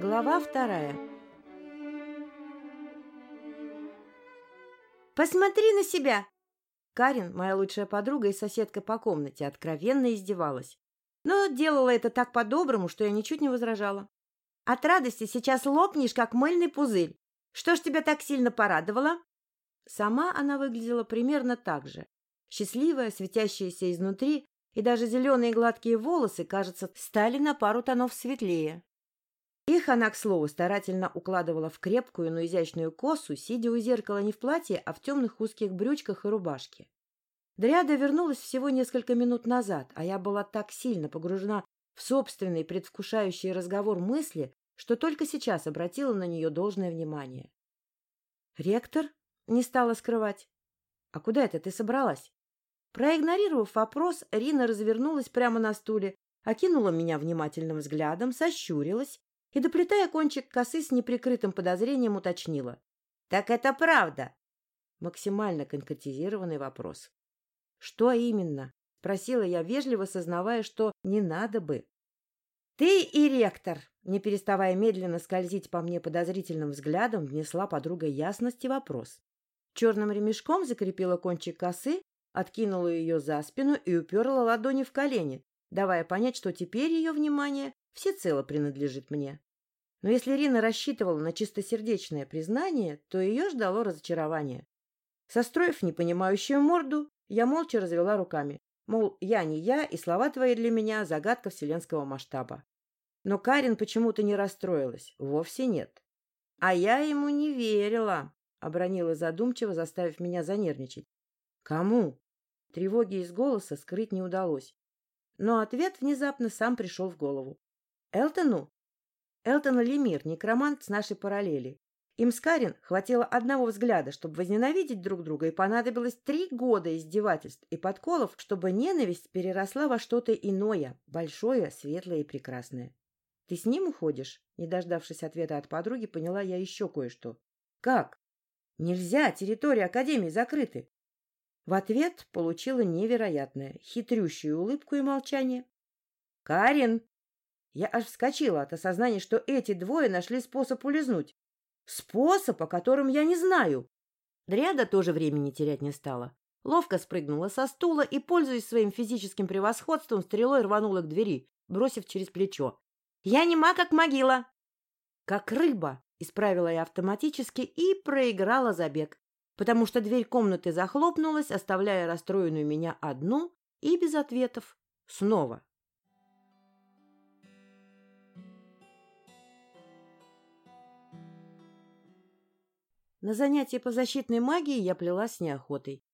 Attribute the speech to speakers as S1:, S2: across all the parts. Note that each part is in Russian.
S1: Глава вторая «Посмотри на себя!» Карин, моя лучшая подруга и соседка по комнате, откровенно издевалась. Но делала это так по-доброму, что я ничуть не возражала. «От радости сейчас лопнешь, как мыльный пузырь. Что ж тебя так сильно порадовало?» Сама она выглядела примерно так же. Счастливая, светящаяся изнутри, и даже зеленые гладкие волосы, кажется, стали на пару тонов светлее. Их она, к слову, старательно укладывала в крепкую, но изящную косу, сидя у зеркала не в платье, а в темных узких брючках и рубашке. Дриада вернулась всего несколько минут назад, а я была так сильно погружена в собственный предвкушающий разговор мысли, что только сейчас обратила на нее должное внимание. «Ректор?» — не стала скрывать. «А куда это ты собралась?» Проигнорировав вопрос, Рина развернулась прямо на стуле, окинула меня внимательным взглядом, сощурилась и, доплетая кончик косы с неприкрытым подозрением, уточнила. — Так это правда? Максимально конкретизированный вопрос. — Что именно? — спросила я, вежливо сознавая, что не надо бы. — Ты и ректор! — не переставая медленно скользить по мне подозрительным взглядом, внесла подруга ясности вопрос. Черным ремешком закрепила кончик косы, откинула ее за спину и уперла ладони в колени, давая понять, что теперь ее внимание всецело принадлежит мне. Но если Рина рассчитывала на чистосердечное признание, то ее ждало разочарование. Состроив непонимающую морду, я молча развела руками. Мол, я не я, и слова твои для меня — загадка вселенского масштаба. Но Карин почему-то не расстроилась. Вовсе нет. — А я ему не верила, — обронила задумчиво, заставив меня занервничать. — Кому? Тревоги из голоса скрыть не удалось. Но ответ внезапно сам пришел в голову. Элтону? Элтон Лемир, некромант с нашей параллели. Им с Карин хватило одного взгляда, чтобы возненавидеть друг друга, и понадобилось три года издевательств и подколов, чтобы ненависть переросла во что-то иное, большое, светлое и прекрасное. — Ты с ним уходишь? Не дождавшись ответа от подруги, поняла я еще кое-что. — Как? — Нельзя, территория Академии закрыты. В ответ получила невероятное, хитрющую улыбку и молчание. — Карин! Я аж вскочила от осознания, что эти двое нашли способ улизнуть. Способ, о котором я не знаю. Дриада тоже времени терять не стала. Ловко спрыгнула со стула и, пользуясь своим физическим превосходством, стрелой рванула к двери, бросив через плечо. — Я не нема, как могила! — Как рыба! — исправила я автоматически и проиграла забег потому что дверь комнаты захлопнулась, оставляя расстроенную меня одну и без ответов. Снова. На занятии по защитной магии я плелась неохотой.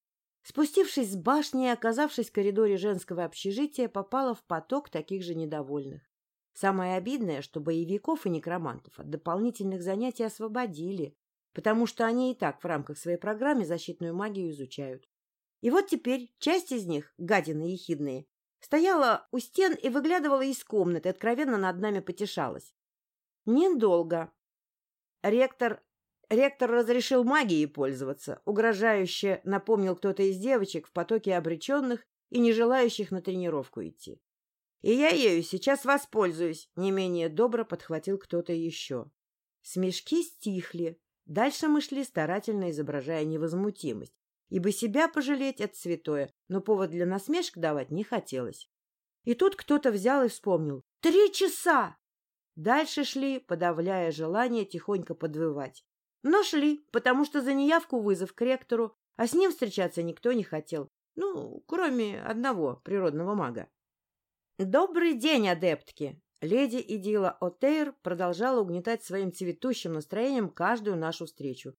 S1: Спустившись с башни и оказавшись в коридоре женского общежития, попала в поток таких же недовольных. Самое обидное, что боевиков и некромантов от дополнительных занятий освободили, потому что они и так в рамках своей программы защитную магию изучают. И вот теперь часть из них, гадины ехидные, стояла у стен и выглядывала из комнаты, откровенно над нами потешалась. Недолго. Ректор Ректор разрешил магией пользоваться, угрожающе напомнил кто-то из девочек в потоке обреченных и не желающих на тренировку идти. И я ею сейчас воспользуюсь, не менее добро подхватил кто-то еще. Смешки стихли, Дальше мы шли, старательно изображая невозмутимость, ибо себя пожалеть — это святое, но повод для насмешек давать не хотелось. И тут кто-то взял и вспомнил. «Три часа!» Дальше шли, подавляя желание тихонько подвывать. Но шли, потому что за неявку вызов к ректору, а с ним встречаться никто не хотел. Ну, кроме одного природного мага. «Добрый день, адептки!» Леди Идила Отейр продолжала угнетать своим цветущим настроением каждую нашу встречу.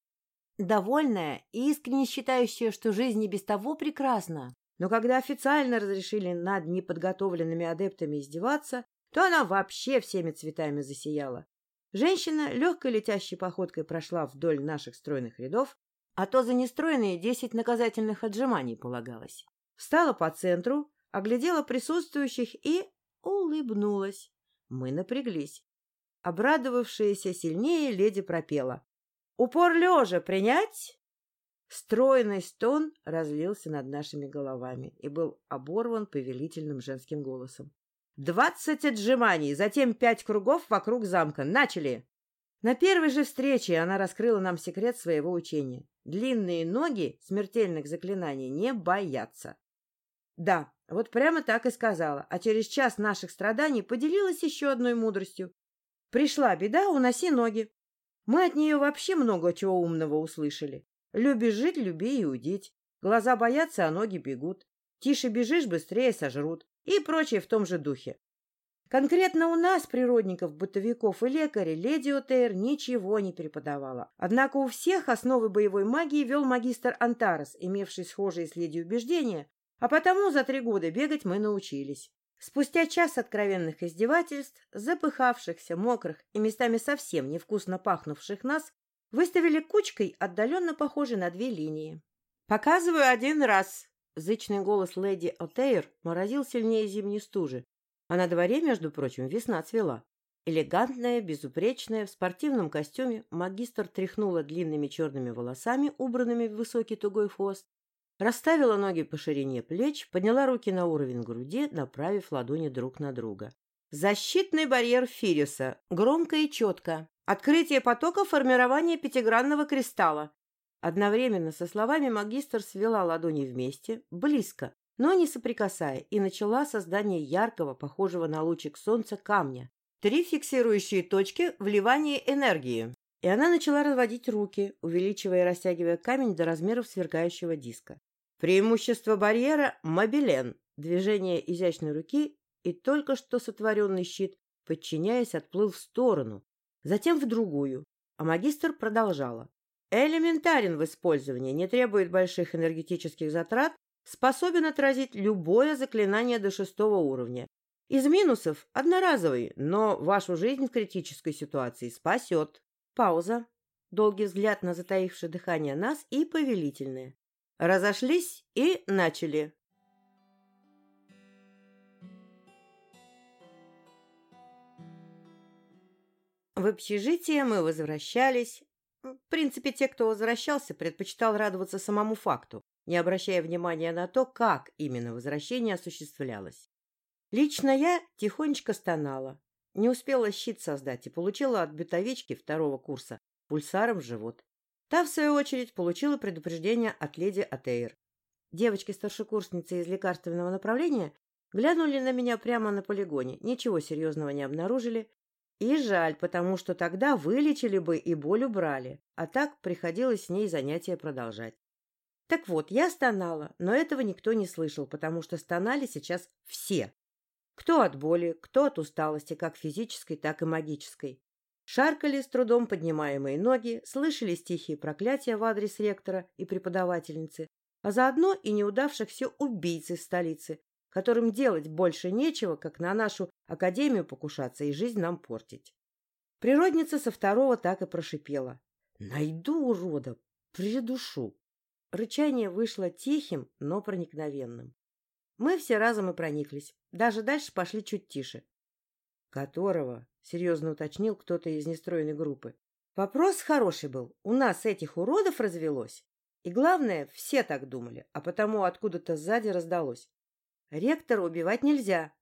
S1: Довольная и искренне считающая, что жизнь и без того прекрасна. Но когда официально разрешили над неподготовленными адептами издеваться, то она вообще всеми цветами засияла. Женщина легкой летящей походкой прошла вдоль наших стройных рядов, а то за нестроенные десять наказательных отжиманий полагалось. Встала по центру, оглядела присутствующих и улыбнулась. Мы напряглись. Обрадовавшаяся сильнее, леди пропела. «Упор лежа принять?» Стройный стон разлился над нашими головами и был оборван повелительным женским голосом. Двадцать отжиманий, затем пять кругов вокруг замка. Начали!» На первой же встрече она раскрыла нам секрет своего учения. Длинные ноги смертельных заклинаний не боятся. Да, вот прямо так и сказала, а через час наших страданий поделилась еще одной мудростью. Пришла беда, уноси ноги. Мы от нее вообще много чего умного услышали. Любишь жить, люби и удить. Глаза боятся, а ноги бегут. Тише бежишь, быстрее сожрут. И прочее в том же духе. Конкретно у нас, природников, бытовиков и лекарей, леди Отейр ничего не преподавала. Однако у всех основы боевой магии вел магистр Антарес, имевший схожие с леди убеждения, а потому за три года бегать мы научились. Спустя час откровенных издевательств, запыхавшихся, мокрых и местами совсем невкусно пахнувших нас, выставили кучкой, отдаленно похожей на две линии. «Показываю один раз!» Зычный голос леди Отейр морозил сильнее зимней стужи, а на дворе, между прочим, весна цвела. Элегантная, безупречная, в спортивном костюме, магистр тряхнула длинными черными волосами, убранными в высокий тугой хвост, Расставила ноги по ширине плеч, подняла руки на уровень груди, направив ладони друг на друга. Защитный барьер Фириса. Громко и четко. Открытие потока формирования пятигранного кристалла. Одновременно со словами магистр свела ладони вместе, близко, но не соприкасая, и начала создание яркого, похожего на лучик солнца, камня. Три фиксирующие точки вливания энергии. И она начала разводить руки, увеличивая и растягивая камень до размеров сверкающего диска. Преимущество барьера – мобилен, движение изящной руки и только что сотворенный щит, подчиняясь, отплыл в сторону, затем в другую, а магистр продолжала. Элементарен в использовании, не требует больших энергетических затрат, способен отразить любое заклинание до шестого уровня. Из минусов – одноразовый, но вашу жизнь в критической ситуации спасет. Пауза. Долгий взгляд на затаившее дыхание нас и повелительное. Разошлись и начали. В общежитие мы возвращались. В принципе, те, кто возвращался, предпочитал радоваться самому факту, не обращая внимания на то, как именно возвращение осуществлялось. Лично я тихонечко стонала. Не успела щит создать и получила от бытовички второго курса пульсаром в живот. Та, в свою очередь, получила предупреждение от леди Атейр. Девочки-старшекурсницы из лекарственного направления глянули на меня прямо на полигоне, ничего серьезного не обнаружили. И жаль, потому что тогда вылечили бы и боль убрали, а так приходилось с ней занятия продолжать. Так вот, я стонала, но этого никто не слышал, потому что стонали сейчас все. Кто от боли, кто от усталости, как физической, так и магической. Шаркали с трудом поднимаемые ноги, слышали тихие проклятия в адрес ректора и преподавательницы, а заодно и неудавшихся убийц из столицы, которым делать больше нечего, как на нашу академию покушаться и жизнь нам портить. Природница со второго так и прошипела. «Найду урода, придушу». Рычание вышло тихим, но проникновенным. Мы все разом и прониклись. Даже дальше пошли чуть тише. «Которого?» — серьезно уточнил кто-то из нестроенной группы. Вопрос хороший был. У нас этих уродов развелось. И главное, все так думали, а потому откуда-то сзади раздалось. Ректора убивать нельзя.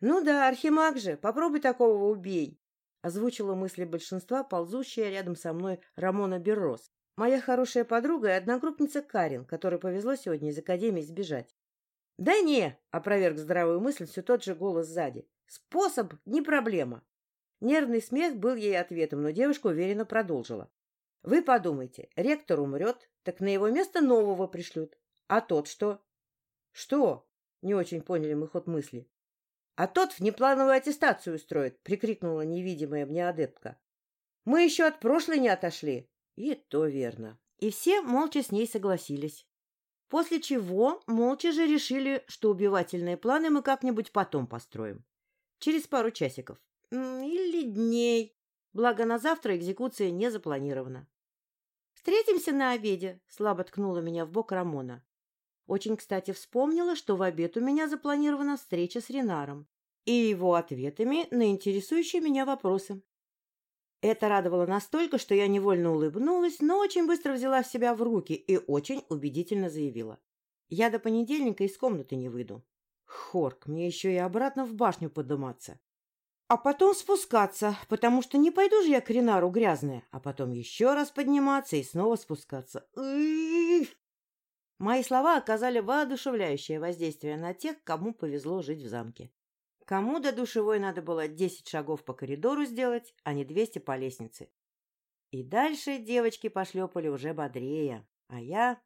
S1: Ну да, архимаг же, попробуй такого убей. Озвучила мысли большинства ползущая рядом со мной Рамона Беррос, моя хорошая подруга и одногруппница Карин, которой повезло сегодня из академии сбежать. «Да не!» — опроверг здравую мысль все тот же голос сзади. Способ — не проблема. Нервный смех был ей ответом, но девушка уверенно продолжила. Вы подумайте, ректор умрет, так на его место нового пришлют. А тот что? Что? Не очень поняли мы ход мысли. А тот внеплановую аттестацию устроит, прикрикнула невидимая мне адептка. Мы еще от прошлой не отошли. И то верно. И все молча с ней согласились. После чего молча же решили, что убивательные планы мы как-нибудь потом построим. Через пару часиков. Или дней. Благо, на завтра экзекуция не запланирована. «Встретимся на обеде», — слабо ткнула меня в бок Рамона. Очень, кстати, вспомнила, что в обед у меня запланирована встреча с Ренаром и его ответами на интересующие меня вопросы. Это радовало настолько, что я невольно улыбнулась, но очень быстро взяла себя в руки и очень убедительно заявила. Я до понедельника из комнаты не выйду. Хорк, мне еще и обратно в башню подниматься. А потом спускаться, потому что не пойду же я к Ренару грязная, а потом еще раз подниматься и снова спускаться. Мои слова оказали воодушевляющее воздействие на тех, кому повезло жить в замке. Кому до душевой надо было десять шагов по коридору сделать, а не двести по лестнице. И дальше девочки пошлепали уже бодрее, а я...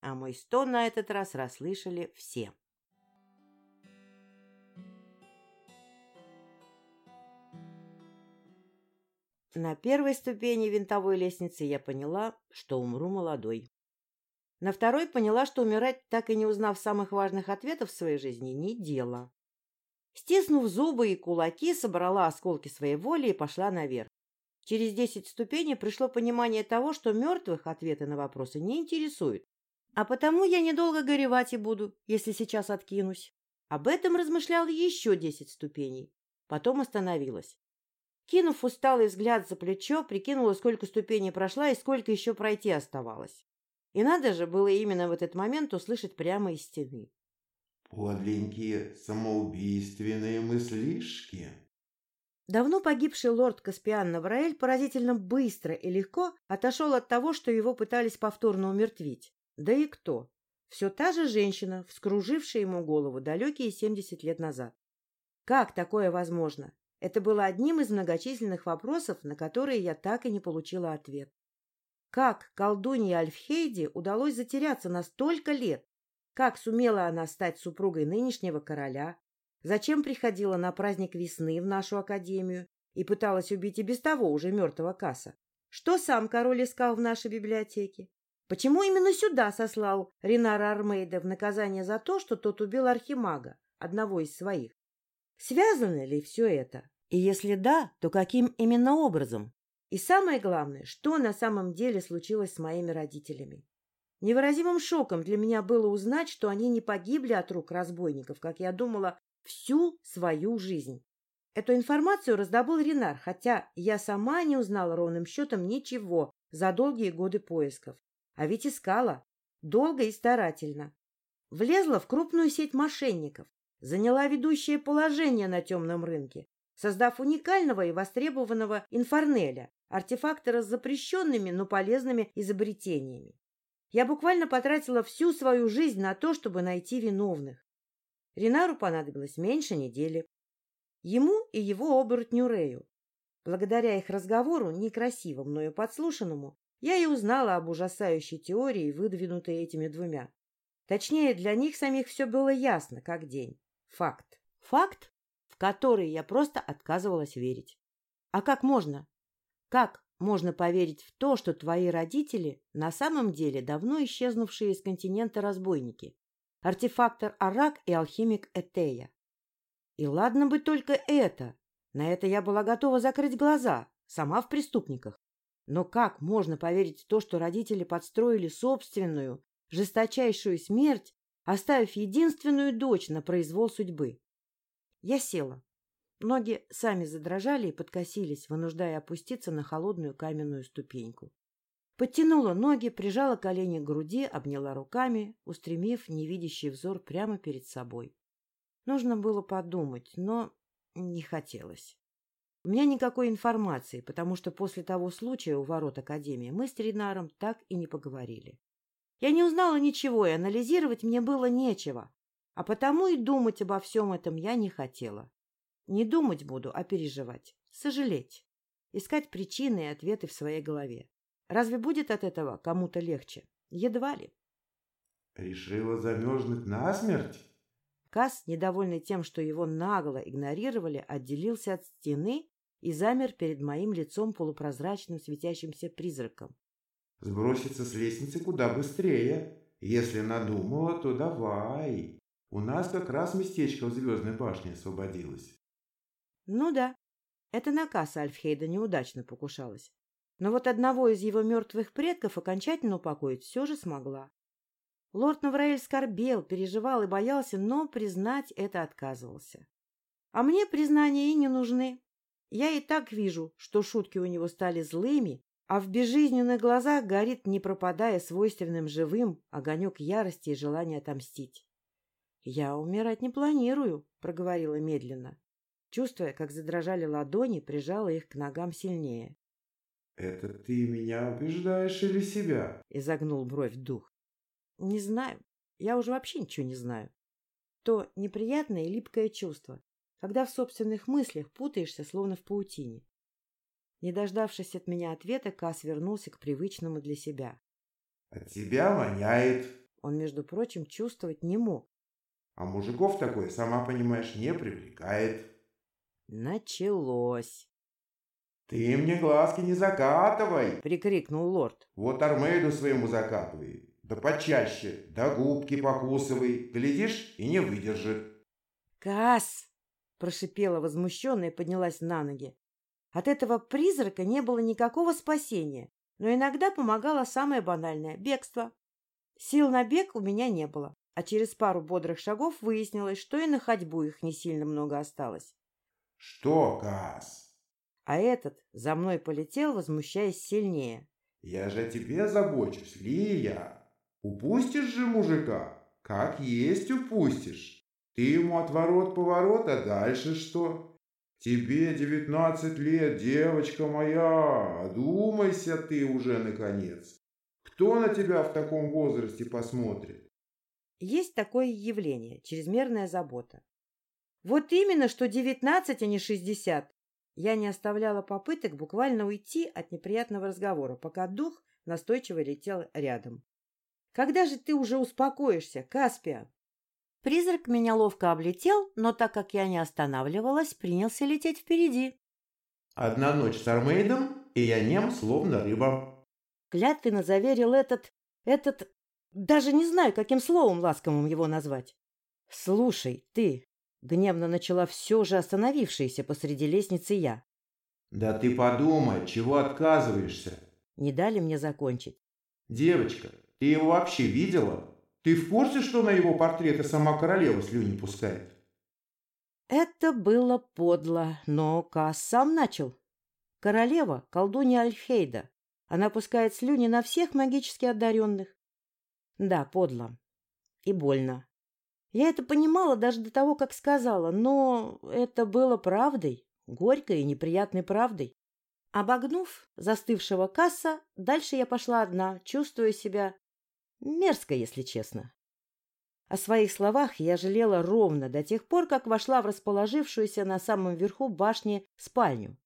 S1: А мой стон на этот раз расслышали все. На первой ступени винтовой лестницы я поняла, что умру молодой. На второй поняла, что умирать, так и не узнав самых важных ответов в своей жизни, не дело. Стиснув зубы и кулаки, собрала осколки своей воли и пошла наверх. Через десять ступеней пришло понимание того, что мертвых ответы на вопросы не интересуют. А потому я недолго горевать и буду, если сейчас откинусь. Об этом размышляла еще десять ступеней. Потом остановилась. Кинув усталый взгляд за плечо, прикинула, сколько ступеней прошла и сколько еще пройти оставалось. И надо же было именно в этот момент услышать прямо из стены.
S2: «Подленькие самоубийственные мыслишки».
S1: Давно погибший лорд Каспиан Навраэль поразительно быстро и легко отошел от того, что его пытались повторно умертвить. Да и кто? Все та же женщина, вскружившая ему голову далекие семьдесят лет назад. Как такое возможно? Это было одним из многочисленных вопросов, на которые я так и не получила ответ. Как колдунье Альфхейде удалось затеряться на столько лет? Как сумела она стать супругой нынешнего короля? Зачем приходила на праздник весны в нашу академию и пыталась убить и без того уже мертвого Касса? Что сам король искал в нашей библиотеке? Почему именно сюда сослал Ринара Армейда в наказание за то, что тот убил архимага, одного из своих? Связано ли все это? И если да, то каким именно образом? И самое главное, что на самом деле случилось с моими родителями? Невыразимым шоком для меня было узнать, что они не погибли от рук разбойников, как я думала, всю свою жизнь. Эту информацию раздобыл Ренар, хотя я сама не узнала ровным счетом ничего за долгие годы поисков. А ведь искала. Долго и старательно. Влезла в крупную сеть мошенников, заняла ведущее положение на темном рынке, создав уникального и востребованного инфорнеля, артефактора с запрещенными, но полезными изобретениями. Я буквально потратила всю свою жизнь на то, чтобы найти виновных. Ринару понадобилось меньше недели. Ему и его оборотню Рею. Благодаря их разговору, некрасиво мною подслушанному, я и узнала об ужасающей теории, выдвинутой этими двумя. Точнее, для них самих все было ясно, как день. Факт. Факт, в который я просто отказывалась верить. А как можно? Как можно поверить в то, что твои родители на самом деле давно исчезнувшие из континента разбойники, артефактор Арак и алхимик Этея? И ладно бы только это. На это я была готова закрыть глаза, сама в преступниках. Но как можно поверить в то, что родители подстроили собственную, жесточайшую смерть, оставив единственную дочь на произвол судьбы? Я села, Ноги сами задрожали и подкосились, вынуждая опуститься на холодную каменную ступеньку. Подтянула ноги, прижала колени к груди, обняла руками, устремив невидящий взор прямо перед собой. Нужно было подумать, но не хотелось. У меня никакой информации, потому что после того случая у ворот Академии мы с Ринаром так и не поговорили. Я не узнала ничего, и анализировать мне было нечего, а потому и думать обо всем этом я не хотела. Не думать буду, а переживать, сожалеть, искать причины и ответы в своей голове. Разве будет от этого кому-то легче? Едва ли.
S2: Решила замерзнуть насмерть?
S1: Кас, недовольный тем, что его нагло игнорировали, отделился от стены и замер перед моим лицом полупрозрачным светящимся призраком.
S2: Сброситься с лестницы куда быстрее. Если надумала, то давай. У нас как раз местечко в Звездной башне освободилось.
S1: Ну да, это на Касса Альфхейда неудачно покушалась. Но вот одного из его мертвых предков окончательно упокоить все же смогла. Лорд Навраэль скорбел, переживал и боялся, но признать это отказывался. А мне признания и не нужны. Я и так вижу, что шутки у него стали злыми, а в безжизненных глазах горит, не пропадая свойственным живым, огонек ярости и желания отомстить. Я умирать не планирую, проговорила медленно. Чувствуя, как задрожали ладони, прижала их к ногам сильнее.
S2: «Это ты меня убеждаешь или себя?»
S1: — изогнул бровь дух. «Не знаю. Я уже вообще ничего не знаю. То неприятное и липкое чувство, когда в собственных мыслях путаешься, словно в паутине. Не дождавшись от меня ответа, Кас вернулся к привычному для себя.
S2: «От тебя воняет!»
S1: Он, между прочим, чувствовать не мог.
S2: «А мужиков такой, сама понимаешь, не привлекает!»
S1: Началось.
S2: «Ты мне глазки не закатывай!»
S1: — прикрикнул лорд.
S2: «Вот Армейду своему закатывай, да почаще, да губки покусывай, глядишь и не выдержит».
S1: «Касс!» — прошипела возмущенно и поднялась на ноги. От этого призрака не было никакого спасения, но иногда помогало самое банальное — бегство. Сил на бег у меня не было, а через пару бодрых шагов выяснилось, что и на ходьбу их не сильно много осталось.
S2: «Что, Касс?»
S1: А этот за мной полетел, возмущаясь сильнее.
S2: «Я же о тебе забочусь, Лия. Упустишь же мужика? Как есть упустишь. Ты ему отворот-поворот, а дальше что? Тебе девятнадцать лет, девочка моя. Одумайся ты уже, наконец. Кто на тебя в таком возрасте посмотрит?»
S1: Есть такое явление – чрезмерная забота. Вот именно, что девятнадцать, а не шестьдесят. Я не оставляла попыток буквально уйти от неприятного разговора, пока дух настойчиво летел рядом. Когда же ты уже успокоишься, Каспия? Призрак меня ловко облетел, но так как я не останавливалась, принялся лететь впереди.
S2: Одна ночь с Армейдом, и я нем, словно рыба.
S1: Клятвенно заверил этот... этот... Даже не знаю, каким словом ласковым его назвать. Слушай, ты, Гневно начала все же остановившаяся посреди лестницы я.
S2: «Да ты подумай, чего отказываешься?»
S1: Не дали мне закончить.
S2: «Девочка, ты его вообще видела? Ты в курсе, что на его портреты сама королева слюни пускает?»
S1: Это было подло, но Кас сам начал. Королева — колдунья Альхейда. Она пускает слюни на всех магически одаренных. Да, подло. И больно. Я это понимала даже до того, как сказала, но это было правдой, горькой и неприятной правдой. Обогнув застывшего касса, дальше я пошла одна, чувствуя себя мерзко, если честно. О своих словах я жалела ровно до тех пор, как вошла в расположившуюся на самом верху башни спальню.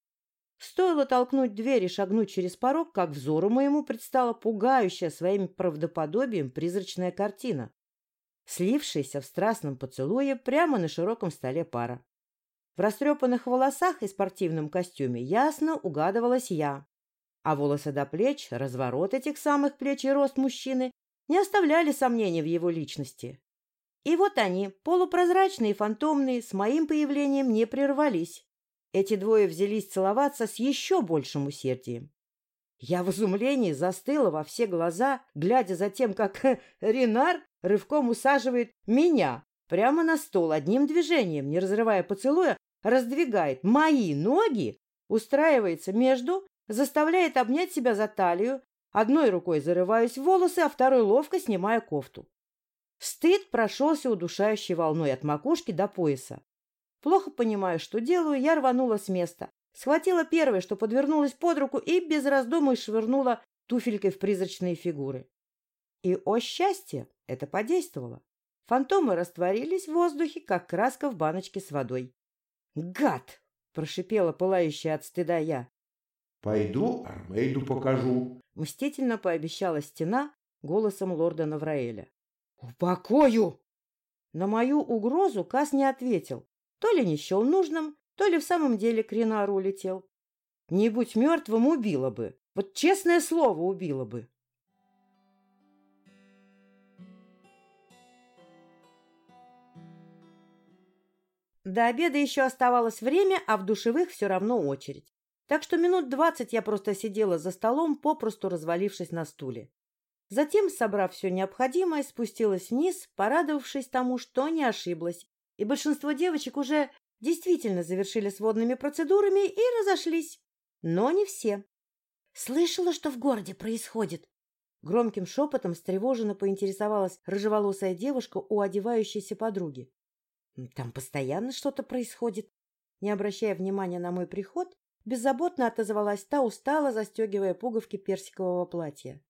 S1: Стоило толкнуть дверь и шагнуть через порог, как взору моему предстала пугающая своим правдоподобием призрачная картина слившаяся в страстном поцелуе прямо на широком столе пара. В растрепанных волосах и спортивном костюме ясно угадывалась я, а волосы до плеч, разворот этих самых плеч и рост мужчины не оставляли сомнений в его личности. И вот они, полупрозрачные и фантомные, с моим появлением не прервались. Эти двое взялись целоваться с еще большим усердием. Я в изумлении застыла во все глаза, глядя за тем, как Ренар рывком усаживает меня прямо на стол одним движением, не разрывая поцелуя, раздвигает мои ноги, устраивается между, заставляет обнять себя за талию, одной рукой зарываюсь в волосы, а второй ловко снимая кофту. Стыд прошелся удушающей волной от макушки до пояса. Плохо понимая, что делаю, я рванула с места, Схватила первое, что подвернулось под руку, и без раздумий швырнула туфелькой в призрачные фигуры. И, о счастье, это подействовало. Фантомы растворились в воздухе, как краска в баночке с водой. «Гад!» — прошипела пылающая от стыда я.
S2: «Пойду Армейду покажу», —
S1: мстительно пообещала стена голосом лорда Навраэля. «Упокою!» На мою угрозу Кас не ответил. То ли не счел нужным, то ли в самом деле к Ренару улетел. Не будь мертвым, убила бы. Вот честное слово, убила бы. До обеда еще оставалось время, а в душевых все равно очередь. Так что минут двадцать я просто сидела за столом, попросту развалившись на стуле. Затем, собрав все необходимое, спустилась вниз, порадовавшись тому, что не ошиблась, и большинство девочек уже действительно завершили сводными процедурами и разошлись. Но не все. «Слышала, что в городе происходит?» Громким шепотом встревоженно поинтересовалась рыжеволосая девушка у одевающейся подруги. Там постоянно что-то происходит. Не обращая внимания на мой приход, беззаботно отозвалась та, устало застегивая пуговки персикового платья.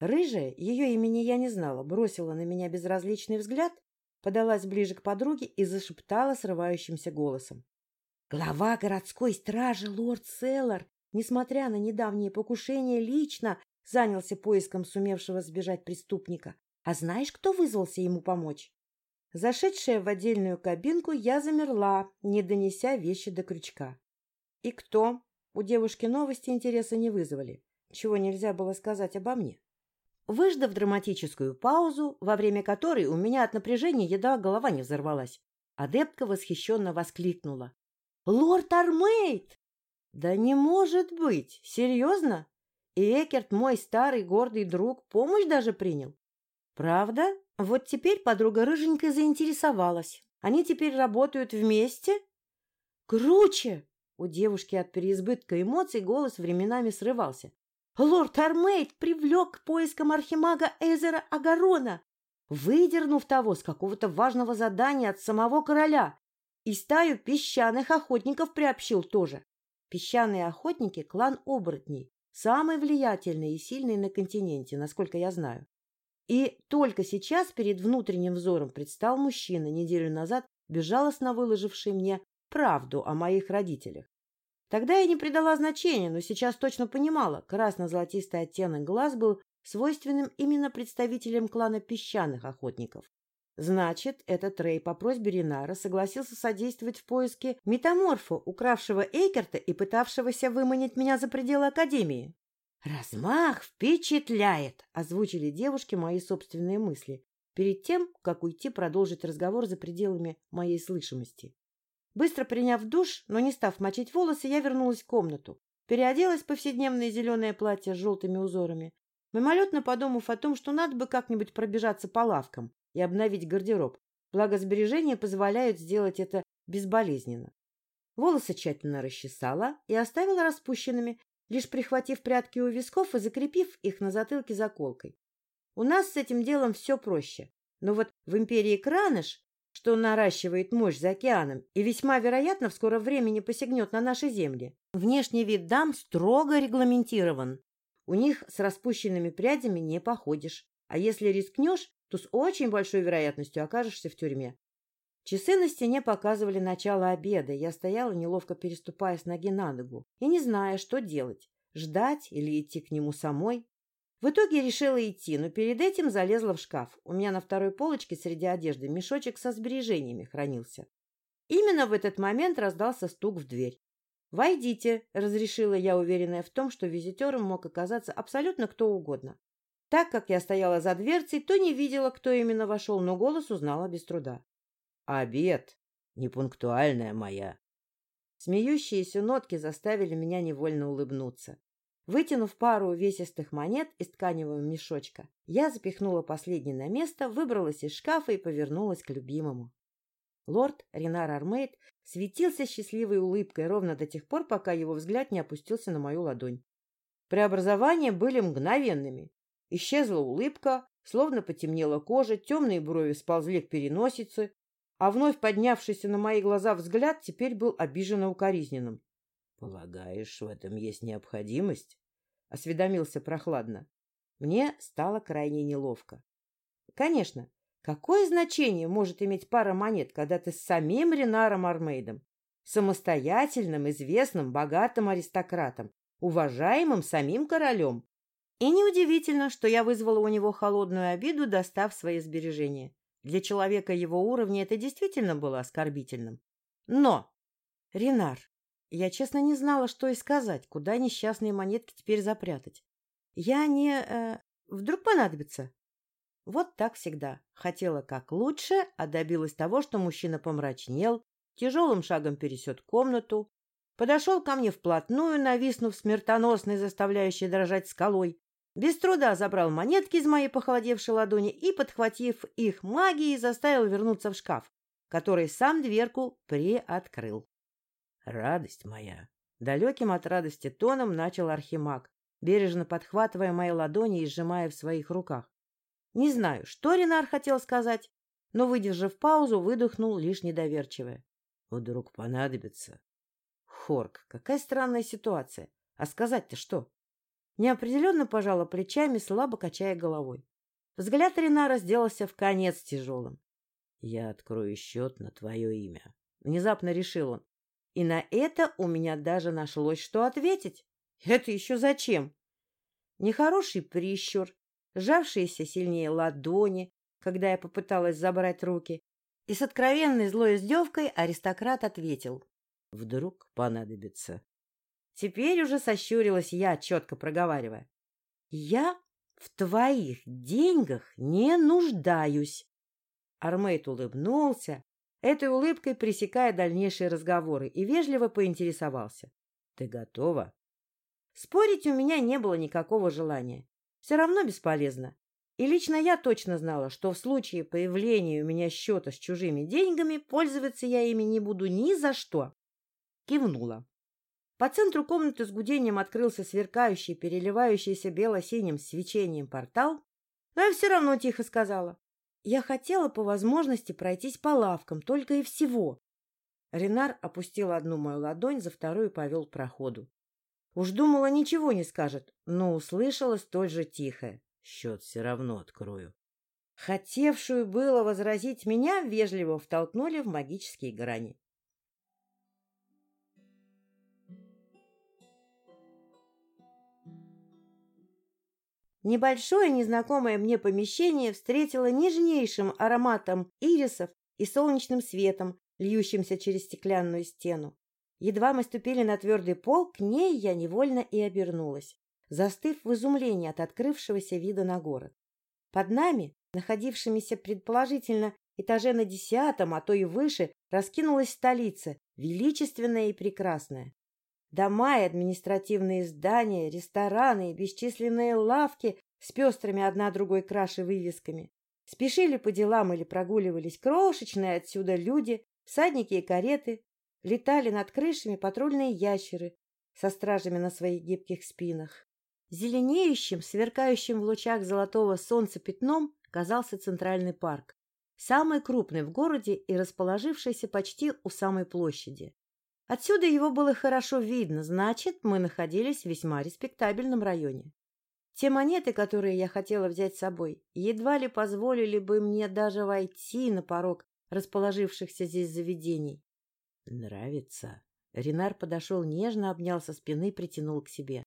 S1: Рыжая, ее имени я не знала, бросила на меня безразличный взгляд, подалась ближе к подруге и зашептала срывающимся голосом. Глава городской стражи лорд Селлар, несмотря на недавнее покушение, лично занялся поиском сумевшего сбежать преступника. А знаешь, кто вызвался ему помочь? Зашедшая в отдельную кабинку, я замерла, не донеся вещи до крючка. И кто? У девушки новости интереса не вызвали, чего нельзя было сказать обо мне. Выждав драматическую паузу, во время которой у меня от напряжения едва голова не взорвалась, адептка восхищенно воскликнула. «Лорд Армейд!» «Да не может быть! Серьезно? И Экерт, мой старый гордый друг, помощь даже принял. Правда? Вот теперь подруга рыженькая заинтересовалась. Они теперь работают вместе? Круче! У девушки от переизбытка эмоций голос временами срывался. Лорд Армейд привлек к поискам архимага Эзера Агарона, выдернув того с какого-то важного задания от самого короля. И стаю песчаных охотников приобщил тоже. Песчаные охотники — клан оборотней. Самый влиятельный и сильный на континенте, насколько я знаю. И только сейчас перед внутренним взором предстал мужчина, неделю назад безжалостно выложивший мне правду о моих родителях. Тогда я не придала значения, но сейчас точно понимала, красно-золотистый оттенок глаз был свойственным именно представителям клана песчаных охотников. Значит, этот Рэй по просьбе Ринара согласился содействовать в поиске метаморфа, укравшего Эйкерта и пытавшегося выманить меня за пределы Академии. «Размах впечатляет!» — озвучили девушки мои собственные мысли, перед тем, как уйти продолжить разговор за пределами моей слышимости. Быстро приняв душ, но не став мочить волосы, я вернулась в комнату. Переоделась в повседневное зеленое платье с желтыми узорами, мимолетно подумав о том, что надо бы как-нибудь пробежаться по лавкам, и обновить гардероб, благо сбережения позволяют сделать это безболезненно. Волосы тщательно расчесала и оставила распущенными, лишь прихватив прядки у висков и закрепив их на затылке заколкой. У нас с этим делом все проще. Но вот в империи Краныш, что наращивает мощь за океаном и весьма вероятно в скором времени посягнет на наши земли, внешний вид дам строго регламентирован. У них с распущенными прядями не походишь. А если рискнешь, то с очень большой вероятностью окажешься в тюрьме. Часы на стене показывали начало обеда. Я стояла, неловко переступая с ноги на ногу, и не зная, что делать – ждать или идти к нему самой. В итоге решила идти, но перед этим залезла в шкаф. У меня на второй полочке среди одежды мешочек со сбережениями хранился. Именно в этот момент раздался стук в дверь. «Войдите», — разрешила я, уверенная в том, что визитером мог оказаться абсолютно кто угодно. Так как я стояла за дверцей, то не видела, кто именно вошел, но голос узнала без труда. «Обед! Непунктуальная моя!» Смеющиеся нотки заставили меня невольно улыбнуться. Вытянув пару увесистых монет из тканевого мешочка, я запихнула последний на место, выбралась из шкафа и повернулась к любимому. Лорд Ренар Армейд светился счастливой улыбкой ровно до тех пор, пока его взгляд не опустился на мою ладонь. Преобразования были мгновенными. Исчезла улыбка, словно потемнела кожа, темные брови сползли к переносице, а вновь поднявшийся на мои глаза взгляд теперь был обиженно укоризненным. — Полагаешь, в этом есть необходимость? — осведомился прохладно. Мне стало крайне неловко. — Конечно. Какое значение может иметь пара монет, когда ты с самим Ренаром Армейдом, самостоятельным, известным, богатым аристократом, уважаемым самим королем, и неудивительно, что я вызвала у него холодную обиду, достав свои сбережения. Для человека его уровня это действительно было оскорбительным. Но, Ренар, я честно не знала, что и сказать, куда несчастные монетки теперь запрятать. Я не... Э, вдруг понадобится? Вот так всегда. Хотела как лучше, а добилась того, что мужчина помрачнел, тяжелым шагом пересет комнату, подошел ко мне вплотную, нависнув смертоносной, заставляющей дрожать скалой, без труда забрал монетки из моей похолодевшей ладони и, подхватив их магией, заставил вернуться в шкаф, который сам дверку приоткрыл. «Радость моя!» — далеким от радости тоном начал архимаг, бережно подхватывая мои ладони и сжимая в своих руках. Не знаю, что Ренар хотел сказать, но, выдержав паузу, выдохнул лишь недоверчивое. Вдруг понадобится. Хорк, какая странная ситуация. А сказать-то что? Неопределенно пожала плечами, слабо качая головой. Взгляд Ренара сделался в конец тяжелым. «Я открою счет на твое имя», — внезапно решил он. И на это у меня даже нашлось, что ответить. Это еще зачем? Нехороший прищур, сжавшиеся сильнее ладони, когда я попыталась забрать руки, и с откровенной злой издевкой аристократ ответил. Вдруг понадобится. Теперь уже сощурилась я, четко проговаривая. Я в твоих деньгах не нуждаюсь. Армейт улыбнулся, этой улыбкой пресекая дальнейшие разговоры, и вежливо поинтересовался. — Ты готова? Спорить у меня не было никакого желания. Все равно бесполезно. И лично я точно знала, что в случае появления у меня счета с чужими деньгами пользоваться я ими не буду ни за что. Кивнула. По центру комнаты с гудением открылся сверкающий, переливающийся бело-синим свечением портал, но я все равно тихо сказала. Я хотела по возможности пройтись по лавкам, только и всего. Ренар опустил одну мою ладонь, за вторую повел проходу. Уж думала, ничего не скажет, но услышала столь же тихое. Счет все равно открою. Хотевшую было возразить меня, вежливо втолкнули в магические грани. Небольшое незнакомое мне помещение встретило нежнейшим ароматом ирисов и солнечным светом, льющимся через стеклянную стену. Едва мы ступили на твердый пол, к ней я невольно и обернулась, застыв в изумлении от открывшегося вида на город. Под нами, находившимися предположительно этаже на десятом, а то и выше, раскинулась столица, величественная и прекрасная. Дома и административные здания, рестораны и бесчисленные лавки с пестрыми одна другой краше вывесками. Спешили по делам или прогуливались крошечные отсюда люди, всадники и кареты. Летали над крышами патрульные ящеры со стражами на своих гибких спинах. Зеленеющим, сверкающим в лучах золотого солнца пятном казался центральный парк, самый крупный в городе и расположившийся почти у самой площади. Отсюда его было хорошо видно, значит, мы находились в весьма респектабельном районе. Те монеты, которые я хотела взять с собой, едва ли позволили бы мне даже войти на порог расположившихся здесь заведений. «Нравится?» Ренар подошел нежно, обнял со спины, притянул к себе.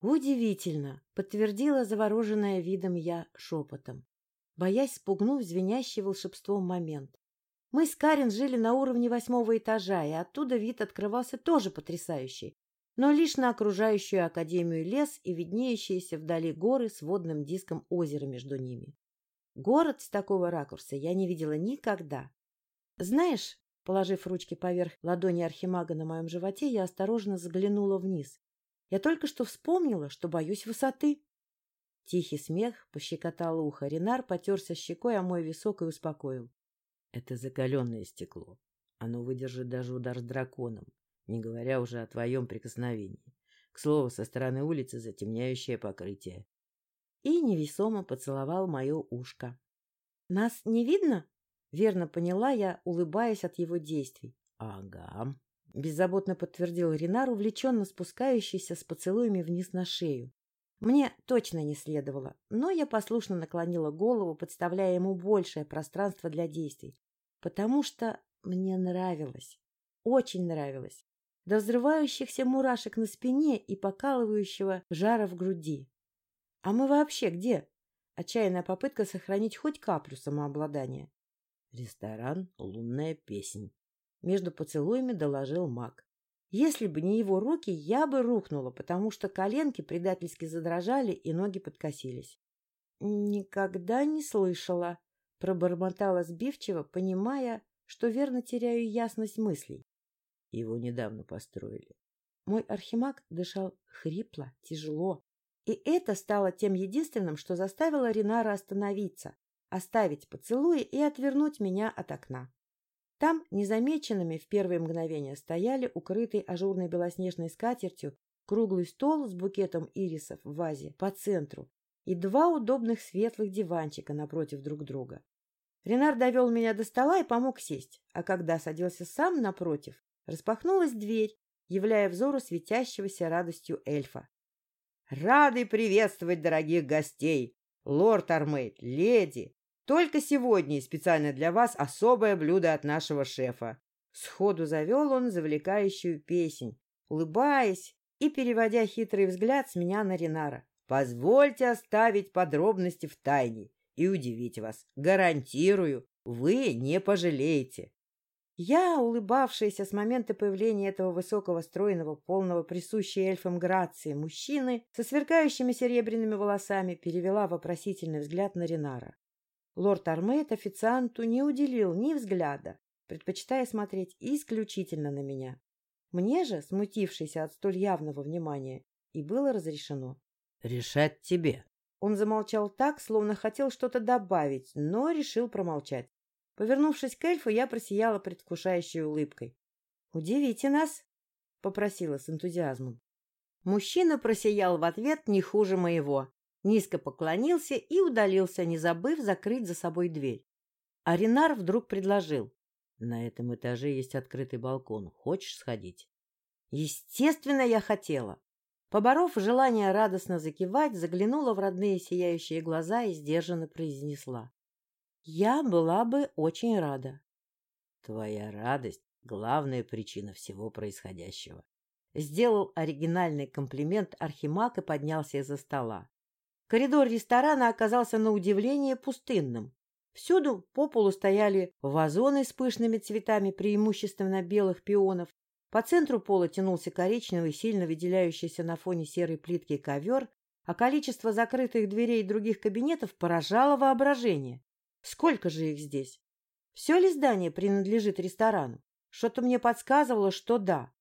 S1: «Удивительно!» — подтвердила завороженная видом я шепотом, боясь спугнуть звенящий волшебством момент. Мы с Карен жили на уровне восьмого этажа, и оттуда вид открывался тоже потрясающий, но лишь на окружающую академию лес и виднеющиеся вдали горы с водным диском озера между ними. Город с такого ракурса я не видела никогда. Знаешь, положив ручки поверх ладони архимага на моем животе, я осторожно заглянула вниз. Я только что вспомнила, что боюсь высоты. Тихий смех пощекотал ухо. Ренар потерся щекой о мой висок и успокоил. Это закаленное стекло. Оно выдержит даже удар с драконом, не говоря уже о твоем прикосновении. К слову, со стороны улицы затемняющее покрытие. И невесомо поцеловал мое ушко. «Нас не видно?» — верно поняла я, улыбаясь от его действий. «Ага», — беззаботно подтвердил Ренар, увлеченно спускающийся с поцелуями вниз на шею. Мне точно не следовало, но я послушно наклонила голову, подставляя ему большее пространство для действий, потому что мне нравилось, очень нравилось, до взрывающихся мурашек на спине и покалывающего жара в груди. А мы вообще где? Отчаянная попытка сохранить хоть каплю самообладания. Ресторан «Лунная песнь». Между поцелуями доложил маг. Если бы не его руки, я бы рухнула, потому что коленки предательски задрожали и ноги подкосились. «Никогда не слышала», — пробормотала сбивчиво, понимая, что верно теряю ясность мыслей. Его недавно построили. Мой архимаг дышал хрипло, тяжело. И это стало тем единственным, что заставило Ринара остановиться, оставить поцелуи и отвернуть меня от окна. Там, незамеченными в первые мгновения, стояли укрытые ажурной белоснежной скатертью круглый стол с букетом ирисов в вазе по центру и два удобных светлых диванчика напротив друг друга. Ренар довел меня до стола и помог сесть, а когда садился сам напротив, распахнулась дверь, являя взору светящегося радостью эльфа. «Рады приветствовать дорогих гостей! Лорд Армейд, леди! Только сегодня специально для вас особое блюдо от нашего шефа!» Сходу завел он завлекающую песнь, улыбаясь и переводя хитрый взгляд с меня на Ренара. «Позвольте оставить подробности в тайне и удивить вас. Гарантирую, вы не пожалеете!» Я, улыбавшаяся с момента появления этого высокого, стройного, полного, присущей эльфам грации мужчины со сверкающими серебряными волосами, перевела вопросительный взгляд на Ренара. Лорд Армейд официанту не уделил ни взгляда, предпочитая смотреть исключительно на меня. Мне же, смутившейся от столь явного внимания, и было разрешено. — Решать тебе. Он замолчал так, словно хотел что-то добавить, но решил промолчать. Повернувшись к эльфу, я просияла предвкушающей улыбкой. «Удивите нас!» — попросила с энтузиазмом. Мужчина просиял в ответ не хуже моего, низко поклонился и удалился, не забыв закрыть за собой дверь. Аринар вдруг предложил. «На этом этаже есть открытый балкон. Хочешь сходить?» Естественно, я хотела. Поборов желание радостно закивать, заглянула в родные сияющие глаза и сдержанно произнесла. Я была бы очень рада. Твоя радость — главная причина всего происходящего. Сделал оригинальный комплимент Архимаг и поднялся из-за стола. Коридор ресторана оказался на удивление пустынным. Всюду по полу стояли вазоны с пышными цветами, преимущественно белых пионов. По центру пола тянулся коричневый, сильно выделяющийся на фоне серой плитки ковер, а количество закрытых дверей других кабинетов поражало воображение. Сколько же их здесь? Все ли здание принадлежит ресторану? Что-то мне подсказывало, что да.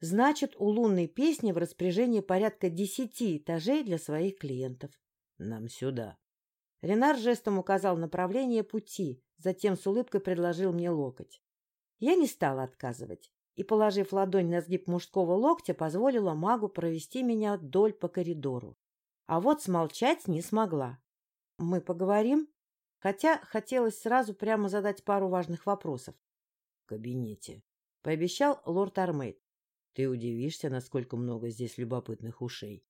S1: Значит, у лунной песни в распоряжении порядка десяти этажей для своих клиентов. Нам сюда. Ренар жестом указал направление пути, затем с улыбкой предложил мне локоть. Я не стала отказывать и, положив ладонь на сгиб мужского локтя, позволила магу провести меня вдоль по коридору. А вот смолчать не смогла. «Мы поговорим?» хотя хотелось сразу прямо задать пару важных вопросов. — В кабинете, — пообещал лорд Армейд. — Ты удивишься, насколько много здесь любопытных ушей.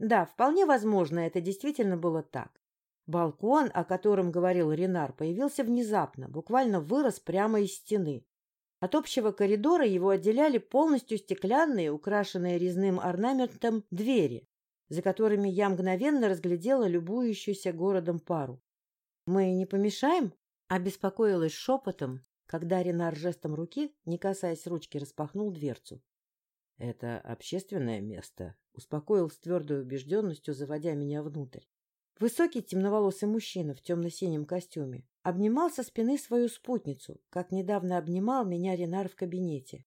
S1: Да, вполне возможно, это действительно было так. Балкон, о котором говорил Ренар, появился внезапно, буквально вырос прямо из стены. От общего коридора его отделяли полностью стеклянные, украшенные резным орнаментом, двери, за которыми я мгновенно разглядела любующуюся городом пару. «Мы не помешаем?» — обеспокоилась шепотом, когда Ренар жестом руки, не касаясь ручки, распахнул дверцу. «Это общественное место», — успокоил с твердой убежденностью, заводя меня внутрь. Высокий темноволосый мужчина в темно-синем костюме обнимал со спины свою спутницу, как недавно обнимал меня Ренар в кабинете.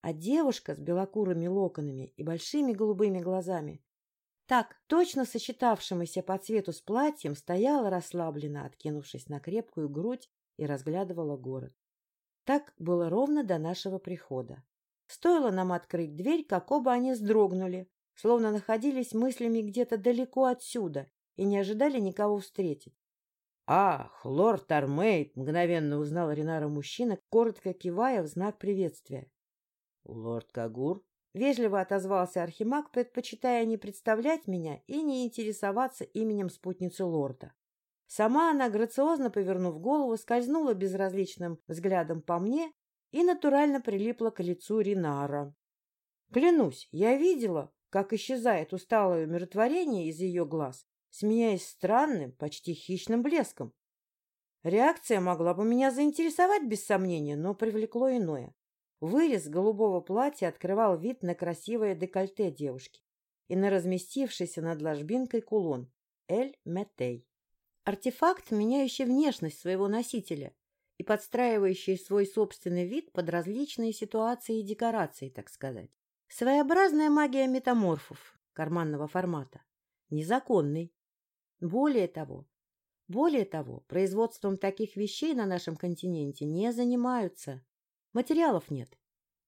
S1: А девушка с белокурыми локонами и большими голубыми глазами так, точно сочетавшимся по цвету с платьем, стояла расслабленно, откинувшись на крепкую грудь и разглядывала город. Так было ровно до нашего прихода. Стоило нам открыть дверь, как оба они сдрогнули, словно находились мыслями где-то далеко отсюда и не ожидали никого встретить. «Ах, лорд Армейд!» — мгновенно узнал Ренара мужчина, коротко кивая в знак приветствия. «Лорд Кагур?» Вежливо отозвался Архимаг, предпочитая не представлять меня и не интересоваться именем спутницы лорда. Сама она, грациозно повернув голову, скользнула безразличным взглядом по мне и натурально прилипла к лицу Ринара. Клянусь, я видела, как исчезает усталое умиротворение из ее глаз, сменяясь странным, почти хищным блеском. Реакция могла бы меня заинтересовать без сомнения, но привлекло иное. Вырез голубого платья открывал вид на красивое декольте девушки и на разместившийся над ложбинкой кулон Эль Метей. Артефакт, меняющий внешность своего носителя и подстраивающий свой собственный вид под различные ситуации и декорации, так сказать. Своеобразная магия метаморфов карманного формата. Незаконный. Более того, более того, производством таких вещей на нашем континенте не занимаются. Материалов нет.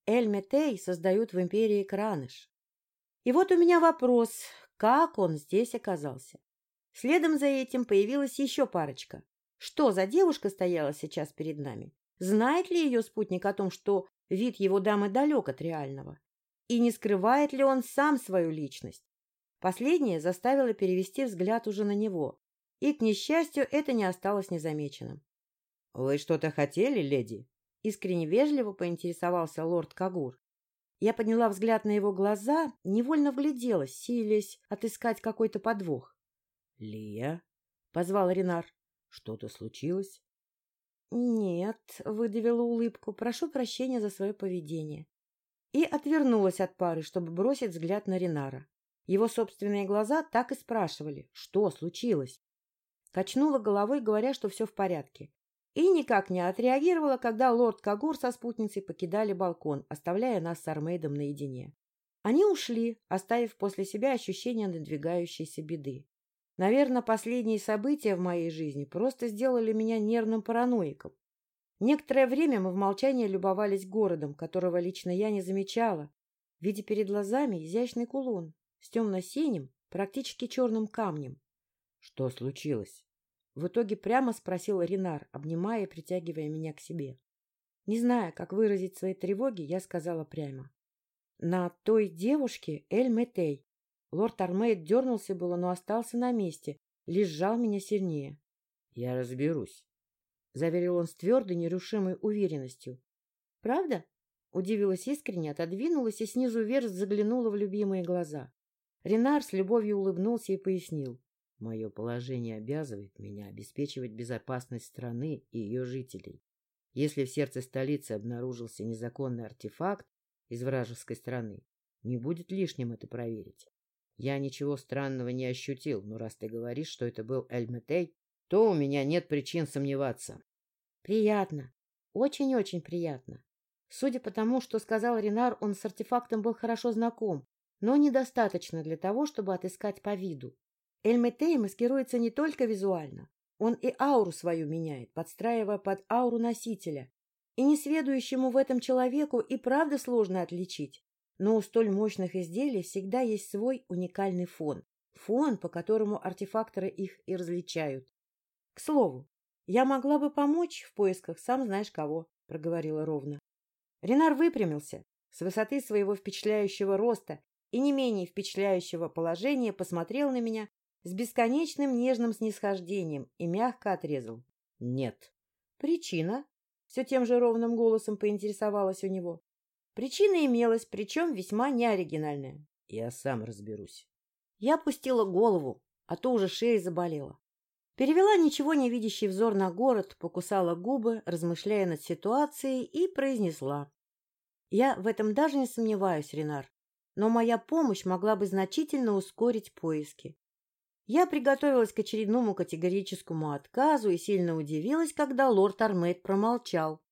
S1: Эльметей создают в империи Краныш. И вот у меня вопрос, как он здесь оказался? Следом за этим появилась еще парочка. Что за девушка стояла сейчас перед нами? Знает ли ее спутник о том, что вид его дамы далек от реального? И не скрывает ли он сам свою личность? Последнее заставило перевести взгляд уже на него. И, к несчастью, это не осталось незамеченным. — Вы что-то хотели, леди? — искренне вежливо поинтересовался лорд Кагур. Я подняла взгляд на его глаза, невольно вгляделась, силясь отыскать какой-то подвох. — Лия? — позвал Ренар. — Что-то случилось? — Нет, — выдавила улыбку. — Прошу прощения за свое поведение. И отвернулась от пары, чтобы бросить взгляд на Ренара. Его собственные глаза так и спрашивали, что случилось. Качнула головой, говоря, что все в порядке и никак не отреагировала, когда лорд Кагур со спутницей покидали балкон, оставляя нас с Армейдом наедине. Они ушли, оставив после себя ощущение надвигающейся беды. Наверное, последние события в моей жизни просто сделали меня нервным параноиком. Некоторое время мы в молчании любовались городом, которого лично я не замечала, видя перед глазами изящный кулон с темно-синим, практически черным камнем. Что случилось? В итоге прямо спросил Ренар, обнимая и притягивая меня к себе. Не зная, как выразить свои тревоги, я сказала прямо. На той девушке Эль Метей. Лорд Армейд дернулся было, но остался на месте, лишь сжал меня сильнее. — Я разберусь, — заверил он с твердой, нерушимой уверенностью. — Правда? — удивилась искренне, отодвинулась и снизу вверх заглянула в любимые глаза. Ренар с любовью улыбнулся и пояснил. Мое положение обязывает меня обеспечивать безопасность страны и ее жителей. Если в сердце столицы обнаружился незаконный артефакт из вражеской страны, не будет лишним это проверить. Я ничего странного не ощутил, но раз ты говоришь, что это был Эльметей, то у меня нет причин сомневаться. Приятно. Очень-очень приятно. Судя по тому, что сказал Ренар, он с артефактом был хорошо знаком, но недостаточно для того, чтобы отыскать по виду. Эльметей маскируется не только визуально, он и ауру свою меняет, подстраивая под ауру носителя. И несведущему в этом человеку и правда сложно отличить. Но у столь мощных изделий всегда есть свой уникальный фон. Фон, по которому артефакторы их и различают. — К слову, я могла бы помочь в поисках сам знаешь кого, — проговорила ровно. Ренар выпрямился. С высоты своего впечатляющего роста и не менее впечатляющего положения посмотрел на меня с бесконечным нежным снисхождением и мягко отрезал. «Нет». «Причина?» — все тем же ровным голосом поинтересовалась у него. Причина имелась, причем весьма неоригинальная. «Я сам разберусь». Я опустила голову, а то уже шея заболела. Перевела ничего не видящий взор на город, покусала губы, размышляя над ситуацией, и произнесла. «Я в этом даже не сомневаюсь, Ренар, но моя помощь могла бы значительно ускорить поиски. Я приготовилась к очередному категорическому отказу и сильно удивилась, когда лорд Армейд промолчал.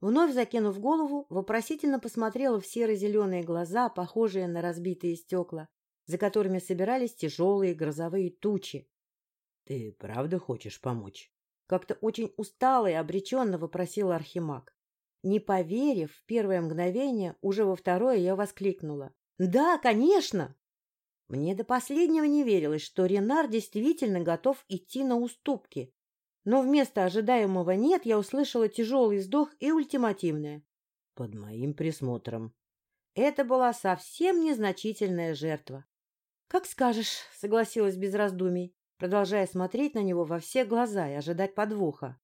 S1: Вновь закинув голову, вопросительно посмотрела в серо-зеленые глаза, похожие на разбитые стекла, за которыми собирались тяжелые грозовые тучи. — Ты правда хочешь помочь? — как-то очень устало и обреченно вопросил Архимаг. Не поверив в первое мгновение, уже во второе я воскликнула. — Да, конечно! Мне до последнего не верилось, что Ренар действительно готов идти на уступки. Но вместо ожидаемого «нет» я услышала тяжелый вздох и ультимативное. «Под моим присмотром». Это была совсем незначительная жертва. «Как скажешь», — согласилась без раздумий, продолжая смотреть на него во все глаза и ожидать подвоха.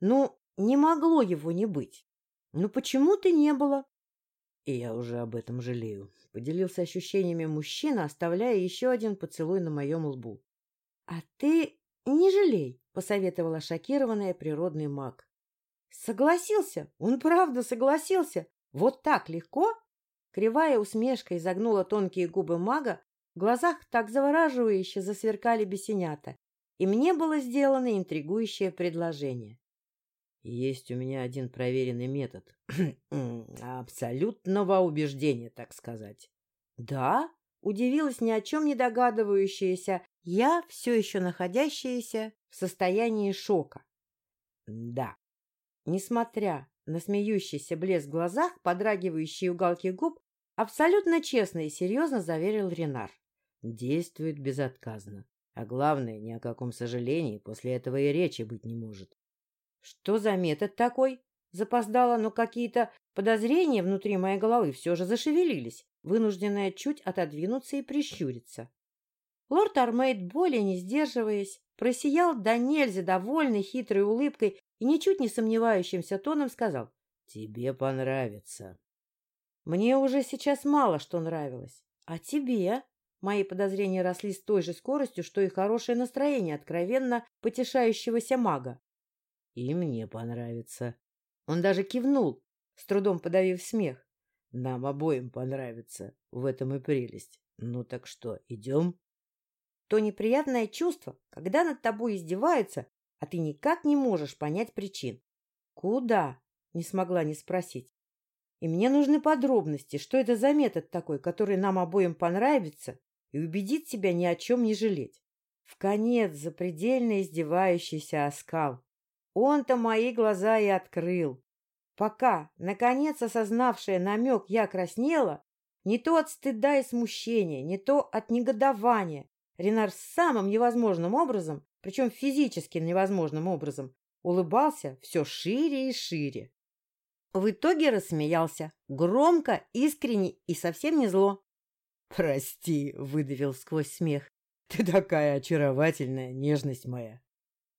S1: «Ну, не могло его не быть. Ну, почему ты не было?» И я уже об этом жалею. Поделился ощущениями мужчина, оставляя еще один поцелуй на моем лбу. — А ты не жалей, — посоветовала шокированная природный маг. — Согласился? Он правда согласился? Вот так легко? Кривая усмешка изогнула тонкие губы мага, в глазах так завораживающе засверкали бесенята, и мне было сделано интригующее предложение. Есть у меня один проверенный метод. Абсолютного убеждения, так сказать. Да? Удивилась ни о чем не догадывающаяся, я все еще находящаяся в состоянии шока. Да. Несмотря на смеющийся блеск в глазах, подрагивающие уголки губ, Абсолютно честно и серьезно заверил Ренар.
S3: Действует безотказно. А главное, ни о каком сожалении после этого и речи быть не может.
S1: Что за метод такой? Запоздало, но какие-то подозрения внутри моей головы все же зашевелились, вынужденная чуть отодвинуться и прищуриться. Лорд Армейд, более не сдерживаясь, просиял до нельзя довольной хитрой улыбкой и ничуть не сомневающимся тоном сказал
S3: «Тебе понравится».
S1: Мне уже сейчас мало что нравилось. А тебе? Мои подозрения росли с той же скоростью, что и хорошее настроение откровенно потешающегося мага.
S3: И мне понравится.
S1: Он даже кивнул, с трудом подавив смех.
S3: Нам обоим понравится. В этом и прелесть. Ну так что, идем?
S1: То неприятное чувство, когда над тобой издеваются, а ты никак не можешь понять причин. Куда? Не смогла не спросить. И мне нужны подробности, что это за метод такой, который нам обоим понравится и убедит себя ни о чем не жалеть. В конец запредельно издевающийся оскал. Он-то мои глаза и открыл. Пока, наконец осознавшая намек, я краснела, не то от стыда и смущения, не то от негодования. Ренар самым невозможным образом, причем физически невозможным образом, улыбался все шире и шире. В итоге рассмеялся, громко, искренне и совсем не зло.
S3: «Прости», — выдавил сквозь смех. «Ты такая очаровательная, нежность моя».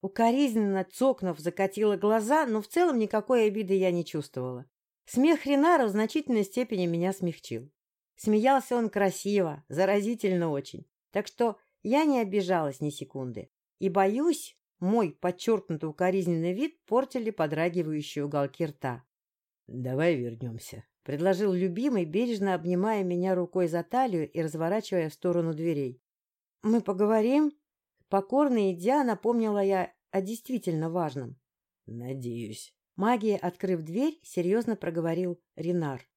S1: Укоризненно цокнув, закатила глаза, но в целом никакой обиды я не чувствовала. Смех Ренара в значительной степени меня смягчил. Смеялся он красиво, заразительно очень, так что я не обижалась ни секунды. И, боюсь, мой подчеркнутый укоризненный вид портили подрагивающие уголки рта.
S3: «Давай вернемся»,
S1: предложил любимый, бережно обнимая меня рукой за талию и разворачивая в сторону дверей. «Мы поговорим?» Покорно идя, напомнила я о действительно важном.
S3: «Надеюсь».
S1: Магия, открыв дверь, серьезно проговорил Ренар.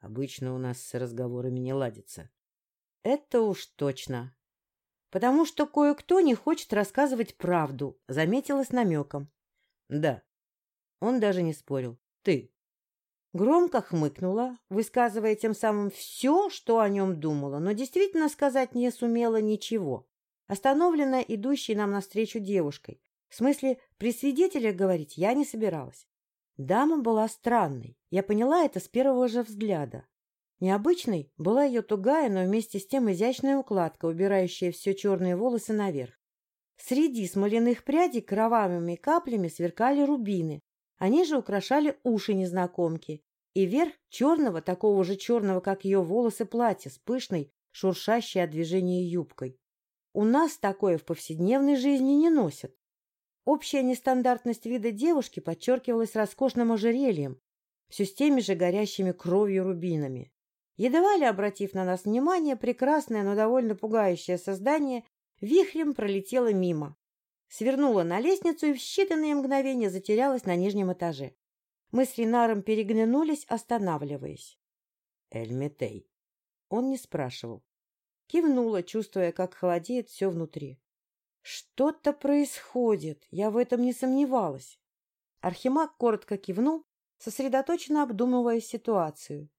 S3: «Обычно у нас с разговорами не ладится».
S1: «Это уж точно. Потому что кое-кто не хочет рассказывать правду», заметила с намеком.
S3: «Да».
S1: Он даже не спорил. «Ты». Громко хмыкнула, высказывая тем самым все, что о нем думала, но действительно сказать не сумела ничего. Остановлена идущей нам навстречу девушкой. В смысле, при свидетелях говорить я не собиралась. Дама была странной. Я поняла это с первого же взгляда. Необычной была ее тугая, но вместе с тем изящная укладка, убирающая все черные волосы наверх. Среди смоляных прядей кровавыми каплями сверкали рубины, они же украшали уши незнакомки и верх черного, такого же черного, как ее волосы, платья с пышной, шуршащей от движения юбкой. У нас такое в повседневной жизни не носят. Общая нестандартность вида девушки подчеркивалась роскошным ожерельем, все с теми же горящими кровью рубинами. Едва ли, обратив на нас внимание, прекрасное, но довольно пугающее создание вихрем пролетело мимо, свернула на лестницу и в считанные мгновения затерялась на нижнем этаже. Мы с Ринаром переглянулись, останавливаясь.
S3: Эльметей.
S1: Он не спрашивал. Кивнула, чувствуя, как холодеет все внутри. Что-то происходит, я в этом не сомневалась. Архимаг коротко кивнул, сосредоточенно обдумывая ситуацию.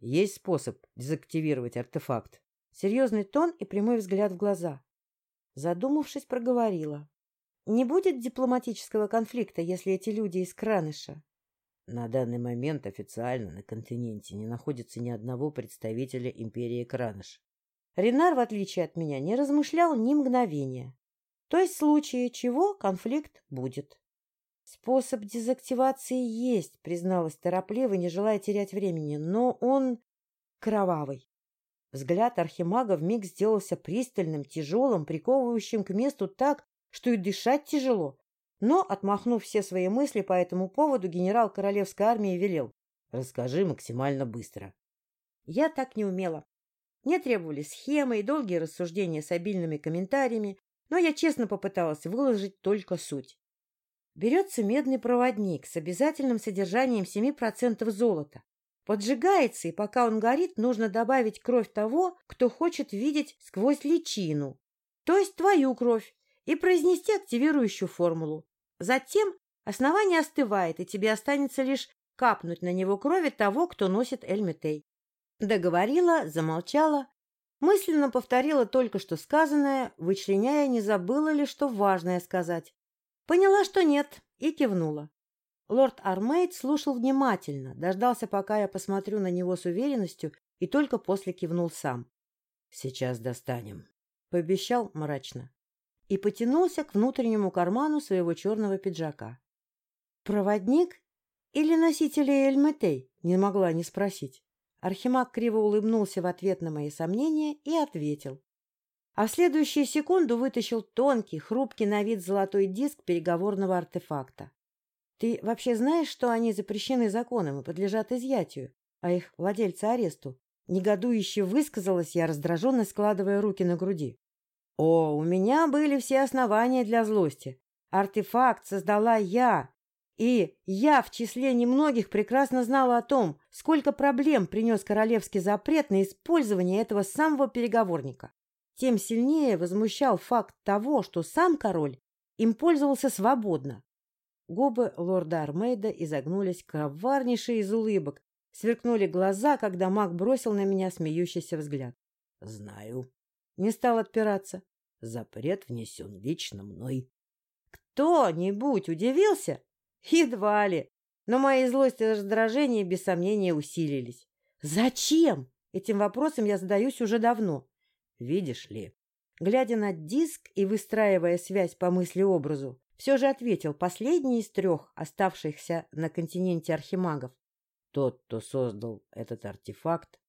S3: Есть способ дезактивировать артефакт.
S1: Серьезный тон и прямой взгляд в глаза. Задумавшись, проговорила. Не будет дипломатического конфликта, если эти люди из Краныша?
S3: На данный момент официально на континенте не находится ни одного представителя империи Краныш.
S1: Ренар, в отличие от меня, не размышлял ни мгновения. То есть в случае чего конфликт будет. Способ дезактивации есть, призналась торопливо, не желая терять времени, но он кровавый. Взгляд архимага вмиг сделался пристальным, тяжелым, приковывающим к месту так, что и дышать тяжело. Но, отмахнув все свои мысли по этому поводу, генерал королевской армии велел.
S3: «Расскажи максимально быстро».
S1: Я так не умела. Мне требовались схемы и долгие рассуждения с обильными комментариями, но я честно попыталась выложить только суть. Берется медный проводник с обязательным содержанием 7% золота. Поджигается, и пока он горит, нужно добавить кровь того, кто хочет видеть сквозь личину, то есть твою кровь, и произнести активирующую формулу. Затем основание остывает, и тебе останется лишь капнуть на него крови того, кто носит Эльметей. Договорила, замолчала, мысленно повторила только что сказанное, вычленяя, не забыла ли что важное сказать. Поняла, что нет, и кивнула. Лорд Армейд слушал внимательно, дождался, пока я посмотрю на него с уверенностью, и только после кивнул сам.
S3: «Сейчас достанем», —
S1: пообещал мрачно. И потянулся к внутреннему карману своего черного пиджака. «Проводник или носитель Эльметей?» — не могла не спросить. Архимаг криво улыбнулся в ответ на мои сомнения и ответил. А в следующую секунду вытащил тонкий, хрупкий на вид золотой диск переговорного артефакта. Ты вообще знаешь, что они запрещены законом и подлежат изъятию, а их владельцы аресту? Негодующе высказалась я, раздраженно складывая руки на груди. О, у меня были все основания для злости. Артефакт создала я, и я в числе немногих прекрасно знала о том, сколько проблем принес королевский запрет на использование этого самого переговорника. Тем сильнее возмущал факт того, что сам король им пользовался свободно. Губы лорда Армейда изогнулись коварнейшие из улыбок, сверкнули глаза, когда маг бросил на меня смеющийся взгляд.
S3: — Знаю.
S1: Не стал отпираться.
S3: Запрет внесен лично мной.
S1: Кто-нибудь удивился? Едва ли. Но мои злость и раздражение без сомнения усилились. Зачем? Этим вопросом я задаюсь уже давно.
S3: Видишь ли,
S1: глядя на диск и выстраивая связь по мысли-образу, все же ответил последний из трех оставшихся на континенте архимагов.
S3: Тот, кто создал этот артефакт,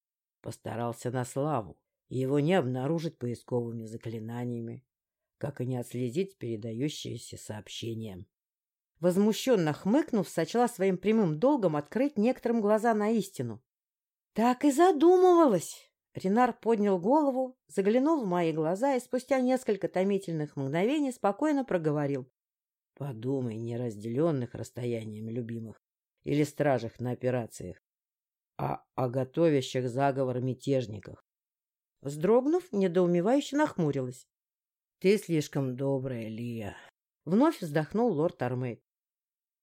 S3: постарался на славу, и его не обнаружить поисковыми заклинаниями, как и не отследить передающиеся сообщения.
S1: Возмущенно хмыкнув, сочла своим прямым долгом открыть некоторым глаза на истину. Так и задумывалась. Ренар поднял голову, заглянул в мои глаза и спустя несколько томительных мгновений спокойно проговорил.
S3: — Подумай не разделенных расстоянием любимых или стражах на операциях, а о готовящих заговор мятежниках.
S1: Вздрогнув, недоумевающе нахмурилась.
S3: — Ты слишком добрая, Лия.
S1: Вновь вздохнул лорд Армейд.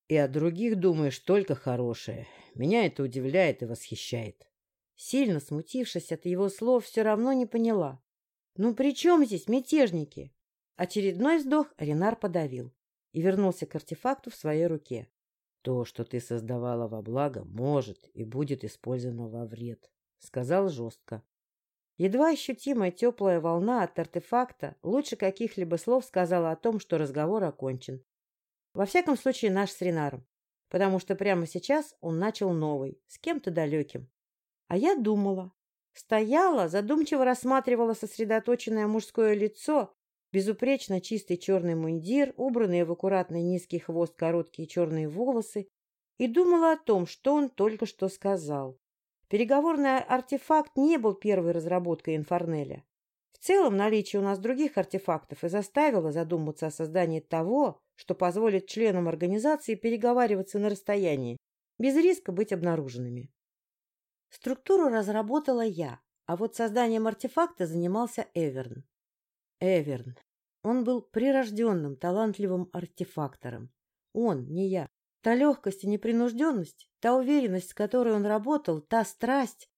S3: И о других думаешь только хорошее. Меня это удивляет и восхищает.
S1: Сильно смутившись от его слов, все равно не поняла. «Ну при чем здесь мятежники?» Очередной вздох Ренар подавил и вернулся к артефакту в своей руке.
S3: «То, что ты создавала во благо, может и будет использовано во вред», — сказал жестко.
S1: Едва ощутимая теплая волна от артефакта лучше каких-либо слов сказала о том, что разговор окончен. Во всяком случае, наш с Ренаром, потому что прямо сейчас он начал новый, с кем-то далеким. А я думала. Стояла, задумчиво рассматривала сосредоточенное мужское лицо, безупречно чистый черный мундир, убранные в аккуратный низкий хвост короткие черные волосы, и думала о том, что он только что сказал. Переговорный артефакт не был первой разработкой Инфорнеля. В целом, наличие у нас других артефактов и заставило задуматься о создании того, что позволит членам организации переговариваться на расстоянии, без риска быть обнаруженными. Структуру разработала я, а вот созданием артефакта занимался Эверн. Эверн. Он был прирожденным, талантливым артефактором. Он, не я. Та легкость и непринужденность, та уверенность, с которой он работал, та страсть.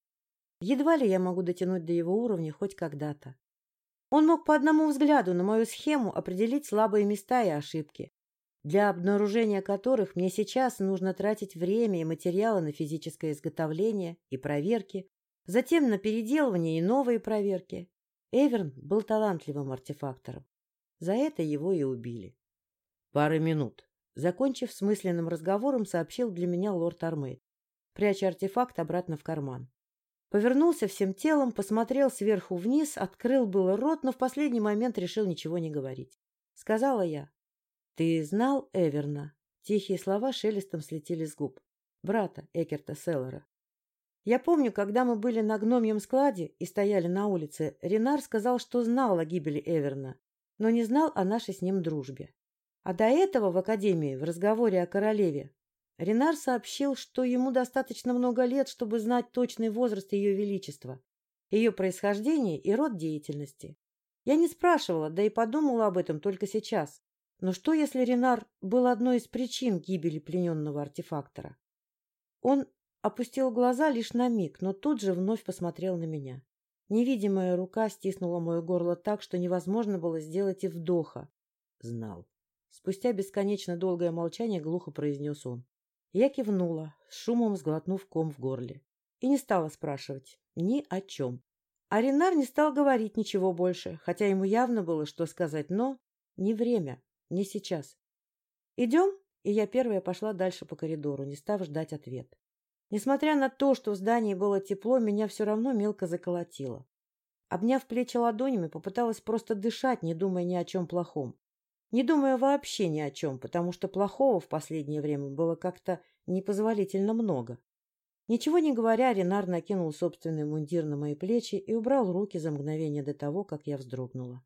S1: Едва ли я могу дотянуть до его уровня хоть когда-то. Он мог по одному взгляду на мою схему определить слабые места и ошибки, для обнаружения которых мне сейчас нужно тратить время и материалы на физическое изготовление и проверки, затем на переделывание и новые проверки. Эверн был талантливым артефактором. За это его и убили.
S3: Пары минут.
S1: Закончив с мысленным разговором, сообщил для меня лорд Армейд, пряча артефакт обратно в карман. Повернулся всем телом, посмотрел сверху вниз, открыл было рот, но в последний момент решил ничего не говорить. Сказала я. «Ты знал Эверна?» Тихие слова шелестом слетели с губ. Брата Экерта Селлера. Я помню, когда мы были на гномьем складе и стояли на улице, Ренар сказал, что знал о гибели Эверна, но не знал о нашей с ним дружбе. А до этого в Академии, в разговоре о королеве, Ренар сообщил, что ему достаточно много лет, чтобы знать точный возраст Ее Величества, ее происхождение и род деятельности. Я не спрашивала, да и подумала об этом только сейчас. Но что, если Ренар был одной из причин гибели плененного артефактора? Он опустил глаза лишь на миг, но тут же вновь посмотрел на меня. Невидимая рука стиснула мое горло так, что невозможно было сделать и вдоха. Знал. Спустя бесконечно долгое молчание глухо произнес он. Я кивнула, с шумом сглотнув ком в горле. И не стала спрашивать. Ни о чем. Аринар не стал говорить ничего больше, хотя ему явно было, что сказать, но не время, не сейчас. «Идем?» И я первая пошла дальше по коридору, не став ждать ответ. Несмотря на то, что в здании было тепло, меня все равно мелко заколотило. Обняв плечи ладонями, попыталась просто дышать, не думая ни о чем плохом. Не думая вообще ни о чем, потому что плохого в последнее время было как-то непозволительно много. Ничего не говоря, Ренар накинул собственный мундир на мои плечи и убрал руки за мгновение до того, как я вздрогнула.